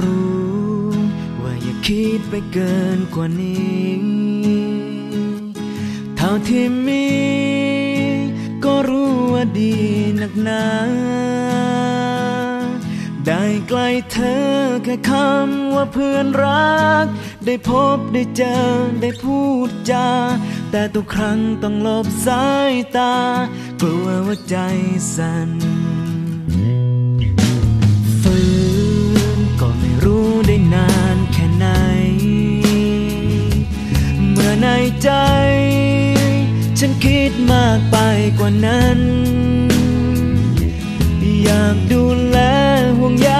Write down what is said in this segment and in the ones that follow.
รู้ ว่าอย่าคิดไปเกินกว่านี้ เท่าที่มี ก็รู้ว่าดีนักหนาได้ใกล้เธอแค่คำว่าเพื่อนรัก ได้พบได้เจอได้พูดจา แต่ทุกครั้งต้องหลบสายตา กลัวว่าใจสั่น ฉันคิดมากไปกว่านั้น อยากดูแลห่วงใย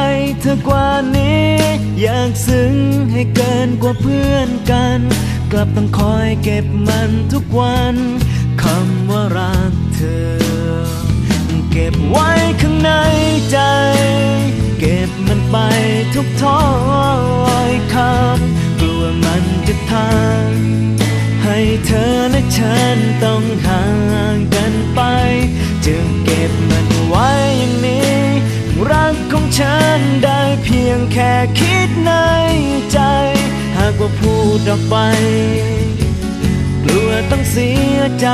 เธอกว่านี้ อยากซึ้งให้เกินกว่าเพื่อนกัน กลับต้องคอยเก็บมันทุกวันคำว่ารักเธอ เก็บไว้ข้างในใจ เก็บมันไปทุกถ้อยคำ นต้องห่างกันไป จึงเก็บมันไว้อย่างนี้ รักของฉันได้เพียงแค่คิดในใจ หากว่าพูดออกไป กลัวต้องเสียใจ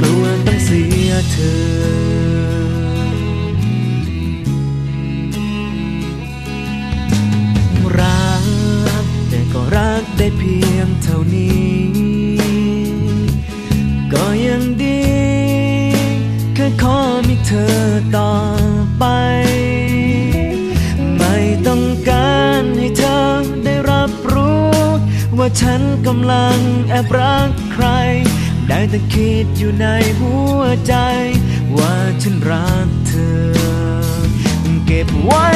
กลัวต้องเสียเธอรักแต่ก็รักได้เพียงเท่านี้ ยังดี แค่ขอมีเธอต่อไป ไม่ต้องการให้เธอได้รับรู้ ว่าฉันกำลังแอบรักใคร ได้แต่คิดอยู่ในหัวใจ ว่าฉันรักเธอ เก็บไว้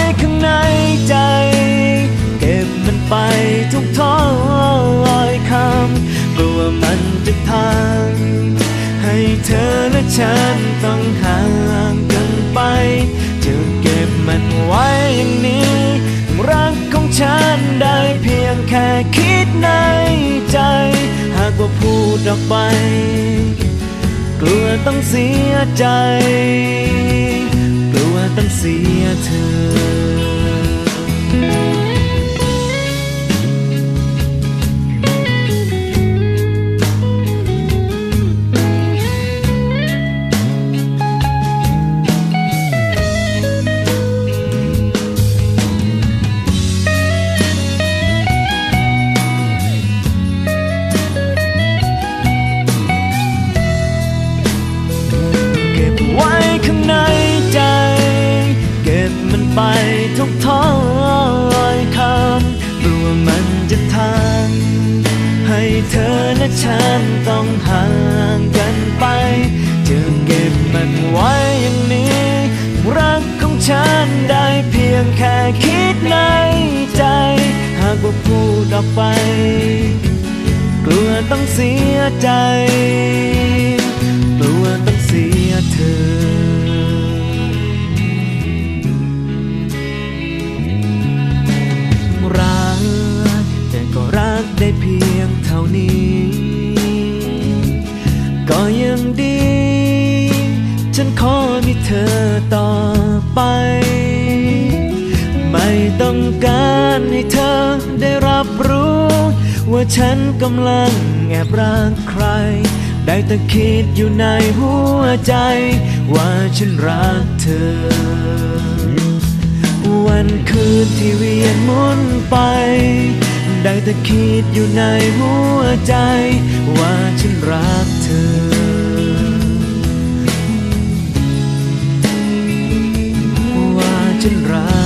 ฉันต้องห่างกันไป จะเก็บมันไว้อย่างนี้ รักของฉันได้เพียงแค่คิดในใจ หากว่าพูดออกไป กลัวต้องเสียใจ กลัวต้องเสียเธอ ไปทุกถ้อยคำกลัวมันจะทางให้เธอและฉันต้องห่างกันไปจะเก็บมันไว้อย่างนี้ รักของฉันได้เพียงแค่คิดในใจ หากว่าพูดออกไป กลัวต้องเสียใจ เธอต่อไป ไม่ต้องการให้เธอได้รับรู้ ว่าฉันกำลังแอบรักใคร ได้แต่คิดอยู่ในหัวใจ ว่าฉันรักเธอ วันคืนที่เวียนหมุนไป ได้แต่คิดอยู่ในหัวใจ ว่าฉันรักเธอ ฉันรัก